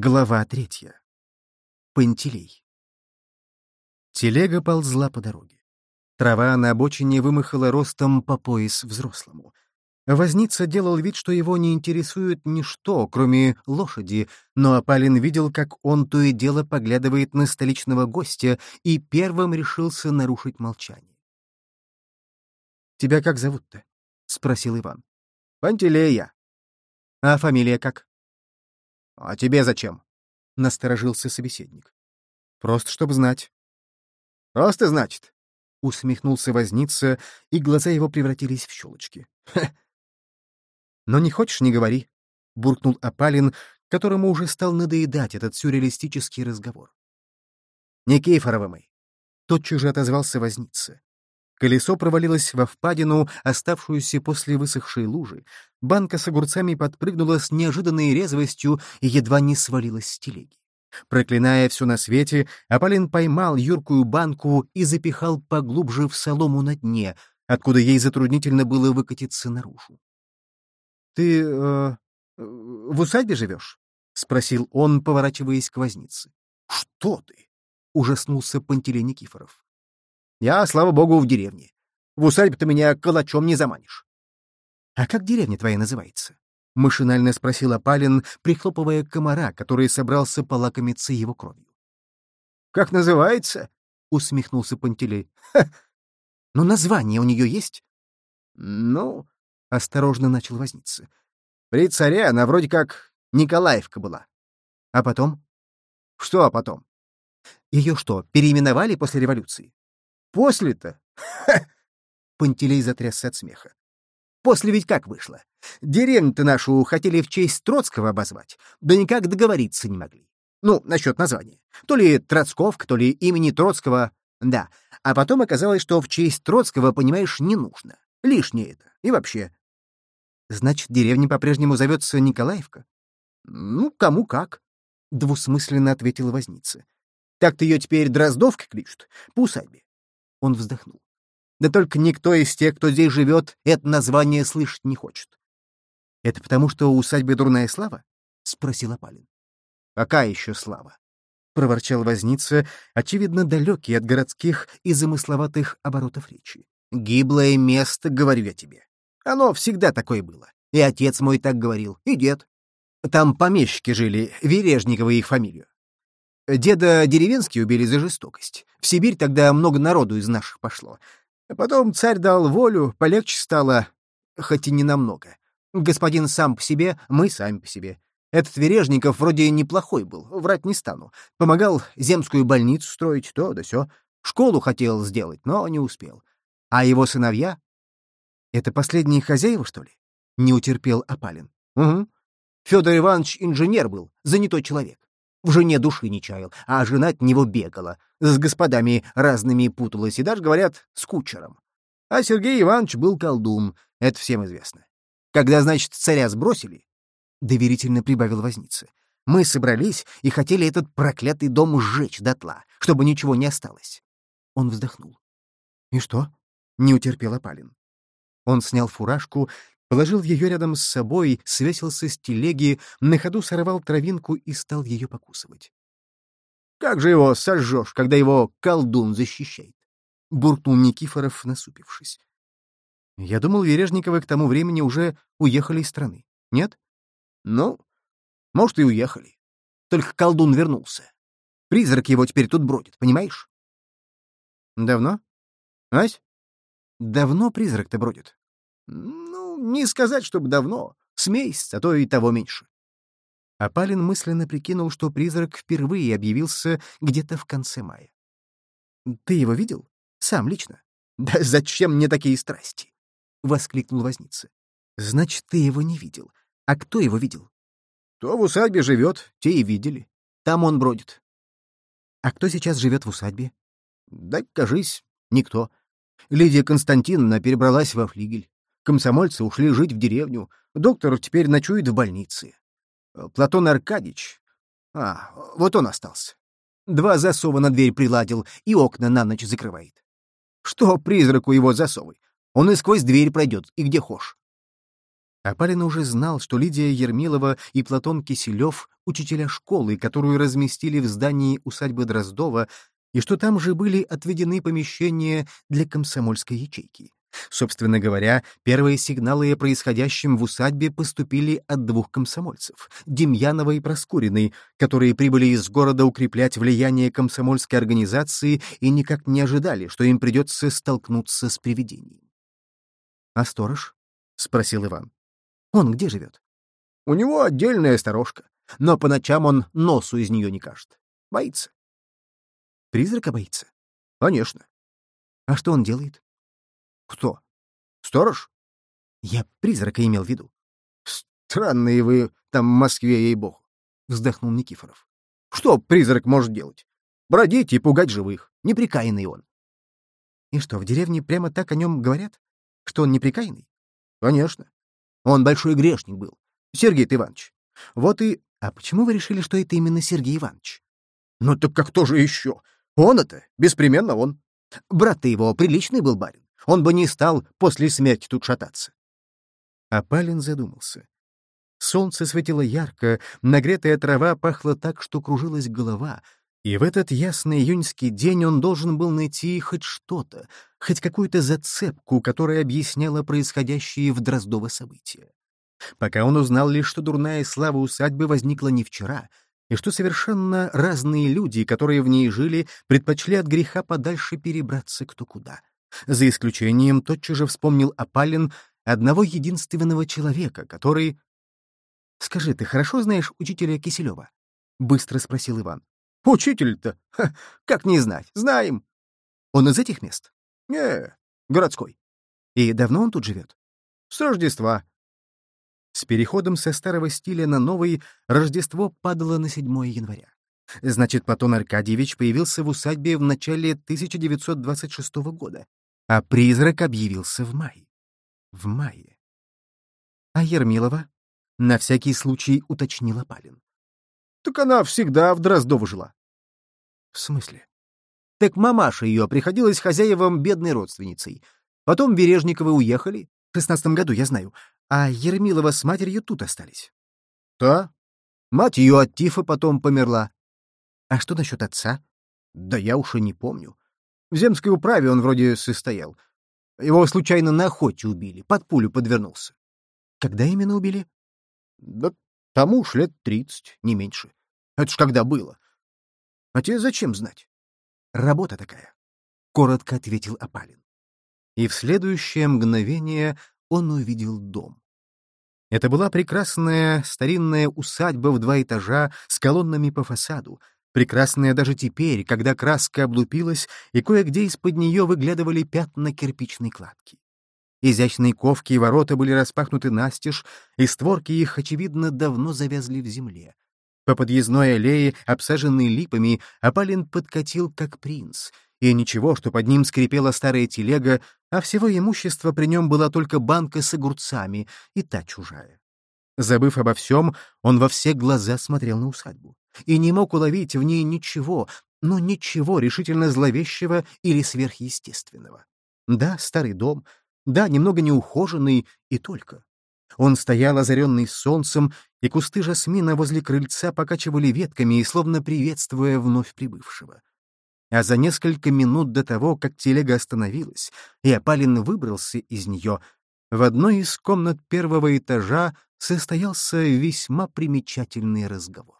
Глава третья. Пантелей. Телега ползла по дороге. Трава на обочине вымыхала ростом по пояс взрослому. Возница делал вид, что его не интересует ничто, кроме лошади, но Апалин видел, как он то и дело поглядывает на столичного гостя и первым решился нарушить молчание. «Тебя как зовут-то?» — спросил Иван. «Пантелея». «А фамилия как?» «А тебе зачем?» — насторожился собеседник. «Просто чтоб знать». «Просто, значит?» — усмехнулся возница, и глаза его превратились в щелочки. «Но не хочешь — не говори», — буркнул Апалин, которому уже стал надоедать этот сюрреалистический разговор. «Никифоровы мы!» — тотчас же отозвался возница. Колесо провалилось во впадину, оставшуюся после высохшей лужи. Банка с огурцами подпрыгнула с неожиданной резвостью и едва не свалилась с телеги. Проклиная все на свете, Аполлин поймал юркую банку и запихал поглубже в солому на дне, откуда ей затруднительно было выкатиться наружу. — Ты э, в усадьбе живешь? — спросил он, поворачиваясь к вознице. — Что ты? — ужаснулся Пантелей Никифоров. Я, слава богу, в деревне. В усадьбе ты меня калачом не заманишь. — А как деревня твоя называется? — машинально спросил Апалин, прихлопывая комара, который собрался полакомиться его кровью. — Как называется? — усмехнулся Пантелей.! Ну, название у нее есть? — Ну, — осторожно начал возниться. — При царе она вроде как Николаевка была. — А потом? — Что а потом? — Ее что, переименовали после революции? После-то? Пантелей затрясся от смеха. После ведь как вышло? Деревню-то нашу хотели в честь Троцкого обозвать, да никак договориться не могли. Ну, насчет названия. То ли Троцковка, то ли имени Троцкого. Да. А потом оказалось, что в честь Троцкого, понимаешь, не нужно. Лишнее это. И вообще. Значит, деревня по-прежнему зовется Николаевка? Ну, кому как. Двусмысленно ответила возница. Так-то ее теперь Дроздовка кличут, по усадьбе. Он вздохнул. Да только никто из тех, кто здесь живет, это название слышать не хочет. — Это потому, что у усадьбы дурная слава? — спросил Апалин. — Какая еще слава? — проворчал возница, очевидно, далекий от городских и замысловатых оборотов речи. — Гиблое место, говорю я тебе. Оно всегда такое было. И отец мой так говорил, и дед. Там помещики жили, Вережниковы их фамилию. Деда деревенский убили за жестокость. В Сибирь тогда много народу из наших пошло. Потом царь дал волю, полегче стало, хоть и не намного. Господин сам по себе, мы сами по себе. Этот Вережников вроде неплохой был, врать не стану. Помогал земскую больницу строить, то да сё. Школу хотел сделать, но не успел. А его сыновья? Это последние хозяева, что ли? Не утерпел Апалин. Угу. Федор Иванович инженер был, занятой человек. В жене души не чаял, а жена от него бегала. С господами разными путалась и даже, говорят, с кучером. А Сергей Иванович был колдун, это всем известно. Когда, значит, царя сбросили, — доверительно прибавил возница, — мы собрались и хотели этот проклятый дом сжечь дотла, чтобы ничего не осталось. Он вздохнул. — И что? — не утерпел Апалин. Он снял фуражку Положил ее рядом с собой, свесился с телеги, на ходу сорвал травинку и стал ее покусывать. — Как же его сожжешь, когда его колдун защищает? — буркнул Никифоров, насупившись. — Я думал, Вережниковы к тому времени уже уехали из страны. Нет? — Ну, может, и уехали. Только колдун вернулся. Призрак его теперь тут бродит, понимаешь? — Давно? — Ась? — Давно призрак-то бродит не сказать, чтобы давно. С месяца, а то и того меньше. Апалин мысленно прикинул, что призрак впервые объявился где-то в конце мая. «Ты его видел? Сам лично?» «Да зачем мне такие страсти?» — воскликнул возница. «Значит, ты его не видел. А кто его видел?» «Кто в усадьбе живет, те и видели. Там он бродит». «А кто сейчас живет в усадьбе?» «Да, кажись, никто. Лидия Константиновна перебралась во флигель. Комсомольцы ушли жить в деревню. Доктор теперь ночует в больнице. Платон Аркадьевич... А, вот он остался. Два засова на дверь приладил и окна на ночь закрывает. Что призраку его засовы? Он и сквозь дверь пройдет, и где хошь. Апалин уже знал, что Лидия Ермилова и Платон Киселев учителя школы, которую разместили в здании усадьбы Дроздова, и что там же были отведены помещения для комсомольской ячейки. Собственно говоря, первые сигналы о происходящем в усадьбе поступили от двух комсомольцев — Демьянова и Проскуриной, которые прибыли из города укреплять влияние комсомольской организации и никак не ожидали, что им придется столкнуться с привидением. «А сторож?» — спросил Иван. «Он где живет?» «У него отдельная сторожка, но по ночам он носу из нее не кажет. Боится». «Призрака боится?» «Конечно». «А что он делает?» Кто? Сторож? Я призрака имел в виду. Странные вы там в Москве, ей-богу, — вздохнул Никифоров. Что призрак может делать? Бродить и пугать живых. Неприкаянный он. И что, в деревне прямо так о нем говорят? Что он неприкаянный? Конечно. Он большой грешник был. Сергей Иванович. Вот и... А почему вы решили, что это именно Сергей Иванович? Ну так как кто же еще? Он это, беспременно он. Брат-то его приличный был барин. Он бы не стал после смерти тут шататься. А Палин задумался. Солнце светило ярко, нагретая трава пахла так, что кружилась голова, и в этот ясный июньский день он должен был найти хоть что-то, хоть какую-то зацепку, которая объясняла происходящие в Дроздово события. Пока он узнал лишь, что дурная слава усадьбы возникла не вчера, и что совершенно разные люди, которые в ней жили, предпочли от греха подальше перебраться кто куда. За исключением тотчас же вспомнил Апалин одного единственного человека, который... — Скажи, ты хорошо знаешь учителя Киселева? — быстро спросил Иван. — Учитель-то? Как не знать? Знаем. Он из этих мест? — Не, городской. — И давно он тут живет? — С Рождества. С переходом со старого стиля на новый Рождество падало на 7 января. Значит, Платон Аркадьевич появился в усадьбе в начале 1926 года, а призрак объявился в мае. В мае. А Ермилова? На всякий случай уточнила Палин. Так она всегда в Дроздово жила. В смысле? Так мамаша ее приходилась хозяевам бедной родственницей. Потом Бережниковы уехали. В шестнадцатом году, я знаю. А Ермилова с матерью тут остались. Да. Мать ее от тифа потом померла. А что насчет отца? Да я уж и не помню. В земской управе он вроде состоял. Его случайно на охоте убили, под пулю подвернулся. Когда именно убили? Да тому уж лет тридцать, не меньше. Это ж когда было. А тебе зачем знать? Работа такая, — коротко ответил Апалин. И в следующее мгновение он увидел дом. Это была прекрасная старинная усадьба в два этажа с колоннами по фасаду, прекрасная даже теперь, когда краска облупилась, и кое-где из-под нее выглядывали пятна кирпичной кладки. Изящные ковки и ворота были распахнуты настежь, и створки их, очевидно, давно завязли в земле. По подъездной аллее, обсаженной липами, Апалин подкатил как принц, и ничего, что под ним скрипела старая телега, а всего имущества при нем была только банка с огурцами, и та чужая. Забыв обо всем, он во все глаза смотрел на усадьбу и не мог уловить в ней ничего, но ничего решительно зловещего или сверхъестественного. Да, старый дом, да, немного неухоженный и только. Он стоял озаренный солнцем, и кусты жасмина возле крыльца покачивали ветками, словно приветствуя вновь прибывшего. А за несколько минут до того, как телега остановилась, и Апалин выбрался из нее, в одной из комнат первого этажа состоялся весьма примечательный разговор.